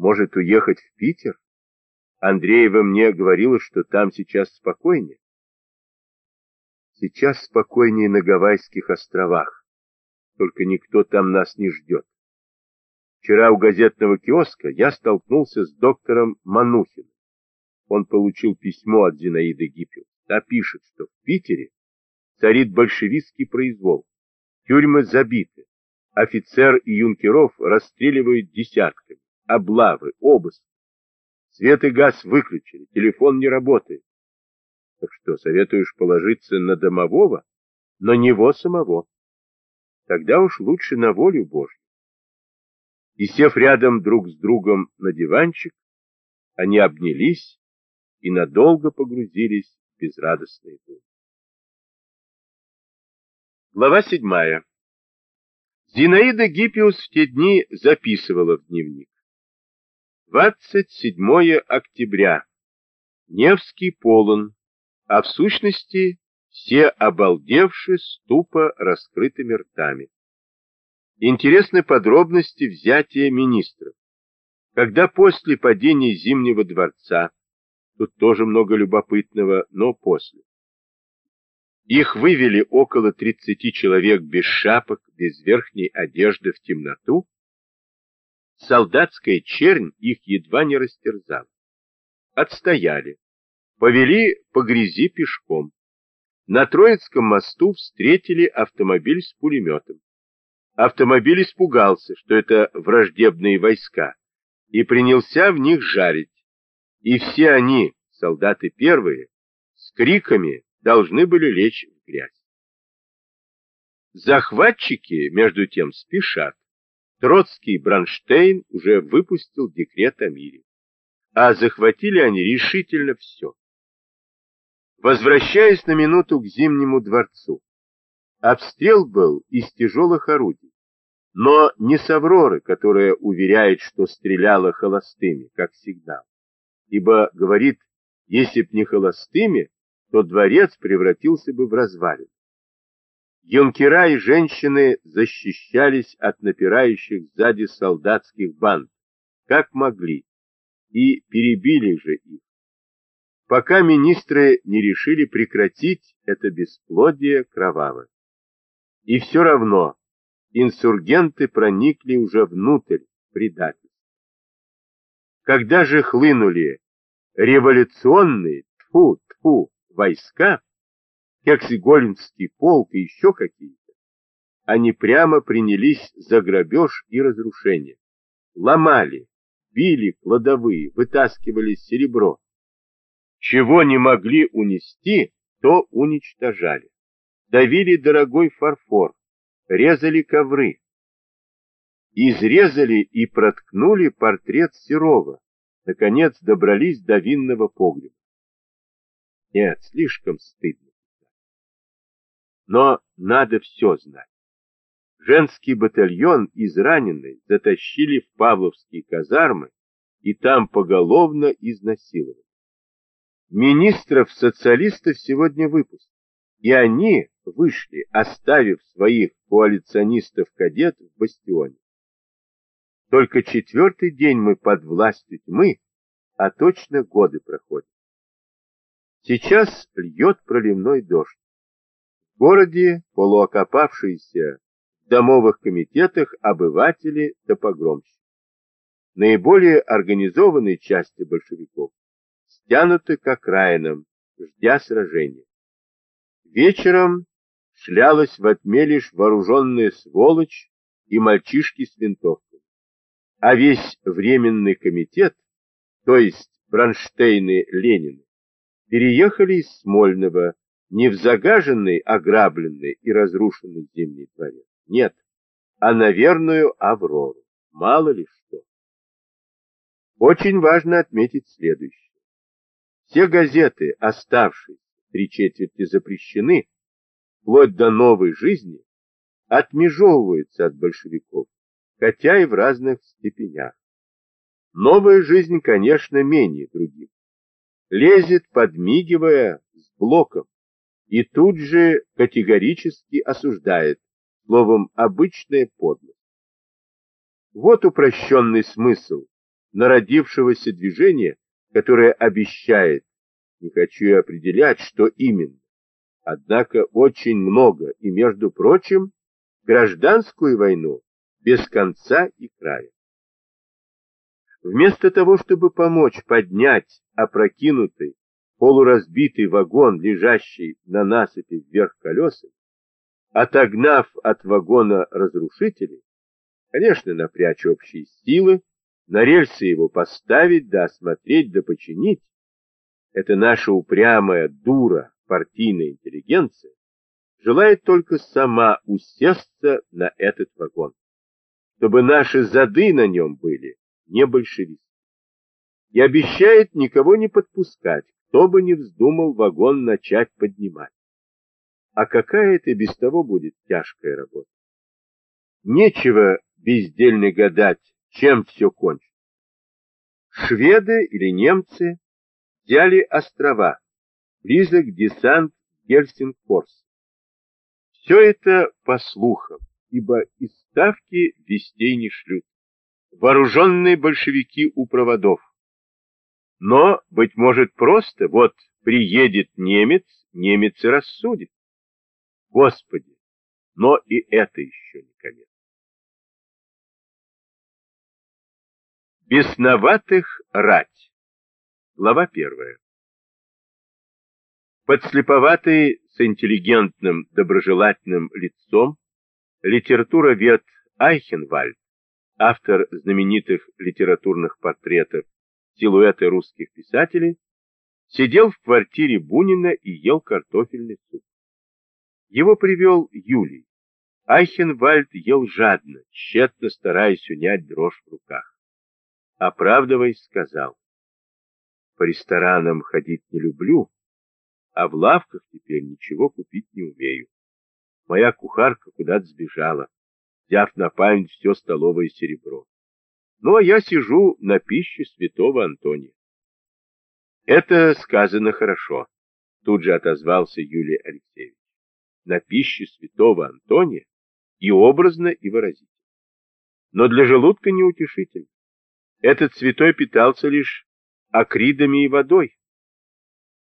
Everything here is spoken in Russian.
Может уехать в Питер? Андреева мне говорила, что там сейчас спокойнее. Сейчас спокойнее на Гавайских островах. Только никто там нас не ждет. Вчера у газетного киоска я столкнулся с доктором Манухиным. Он получил письмо от Зинаиды Гиппел. Та пишет, что в Питере царит большевистский произвол. Тюрьмы забиты. Офицер и юнкеров расстреливают десятками. Облавы, обыски. Свет и газ выключили, телефон не работает. Так что, советуешь положиться на домового, на него самого? Тогда уж лучше на волю Божью. И сев рядом друг с другом на диванчик, они обнялись и надолго погрузились в безрадостные думы. Глава седьмая. Зинаида Гиппиус в те дни записывала в дневник. 27 октября. Невский полон, а в сущности все обалдевшие с тупо раскрытыми ртами. Интересны подробности взятия министров. Когда после падения Зимнего дворца, тут тоже много любопытного, но после, их вывели около 30 человек без шапок, без верхней одежды в темноту. Солдатская чернь их едва не растерзала. Отстояли. Повели по грязи пешком. На Троицком мосту встретили автомобиль с пулеметом. Автомобиль испугался, что это враждебные войска, и принялся в них жарить. И все они, солдаты первые, с криками должны были лечь в грязь. Захватчики, между тем, спешат. Троцкий Бронштейн уже выпустил декрет о мире. А захватили они решительно все. Возвращаясь на минуту к Зимнему дворцу, обстрел был из тяжелых орудий, но не с Авроры, которая уверяет, что стреляла холостыми, как сигнал, ибо, говорит, если б не холостыми, то дворец превратился бы в развалину. Юнкера и женщины защищались от напирающих сзади солдатских банд, как могли, и перебили же их, пока министры не решили прекратить это бесплодие кровавое. И все равно инсургенты проникли уже внутрь предательства. Когда же хлынули революционные, тфу, тфу, войска, Кексиголинский полк и еще какие-то, они прямо принялись за грабеж и разрушение. Ломали, били кладовые, вытаскивали серебро. Чего не могли унести, то уничтожали. Давили дорогой фарфор, резали ковры. Изрезали и проткнули портрет Серова. Наконец добрались до винного погреба. Нет, слишком стыдно. Но надо все знать. Женский батальон израненный затащили в Павловские казармы и там поголовно изнасиловали. Министров социалистов сегодня выпустили, и они вышли, оставив своих коалиционистов-кадетов в бастионе. Только четвертый день мы под властью тьмы, а точно годы проходят. Сейчас льет проливной дождь. Городе полуокопавшиеся в домовых комитетах обыватели да погромщики. Наиболее организованные части большевиков стянуты к окраинам, ждя сражения. Вечером шлялась в отме лишь вооруженная сволочь и мальчишки с винтовками. А весь временный комитет, то есть Бронштейны Ленина, переехали из Смольного не в загаженный, ограбленный и разрушенный зимний дворец. Нет, а на верную Аврору. Мало ли что. Очень важно отметить следующее. Все газеты, оставшиеся три четверти запрещены, вплоть до новой жизни, отмежевываются от большевиков, хотя и в разных степенях. Новая жизнь, конечно, менее других лезет, подмигивая с блоком, и тут же категорически осуждает, словом, обычная подлость. Вот упрощенный смысл народившегося движения, которое обещает, не хочу и определять, что именно, однако очень много, и, между прочим, гражданскую войну без конца и края. Вместо того, чтобы помочь поднять опрокинутый, полуразбитый вагон, лежащий на насыпи вверх колесами, отогнав от вагона разрушителей, конечно, напрячь общие силы, на рельсы его поставить, да осмотреть, да починить, это наша упрямая дура, партийная интеллигенция, желает только сама усесться на этот вагон, чтобы наши зады на нем были не большевисты. И обещает никого не подпускать, кто бы не вздумал вагон начать поднимать. А какая это без того будет тяжкая работа? Нечего бездельно гадать, чем все кончится. Шведы или немцы взяли острова, близок десант Гельсингфорс. Все это по слухам, ибо из ставки вестей не шлют. Вооруженные большевики у проводов. Но, быть может, просто, вот приедет немец, немец и рассудит. Господи, но и это еще не конец. Бесноватых рать. Глава первая. Подслеповатый с интеллигентным, доброжелательным лицом литературовед Айхенвальд, автор знаменитых литературных портретов «Силуэты русских писателей», сидел в квартире Бунина и ел картофельный суп. Его привел Юлий. Айхенвальд ел жадно, тщетно стараясь унять дрожь в руках. Оправдываясь, сказал, «По ресторанам ходить не люблю, а в лавках теперь ничего купить не умею. Моя кухарка куда-то сбежала, взяв на память все столовое серебро. Ну, а я сижу на пище святого Антония. Это сказано хорошо, тут же отозвался Юлий Алексеевич. На пище святого Антония и образно, и выразительно. Но для желудка неутешительно. Этот святой питался лишь акридами и водой,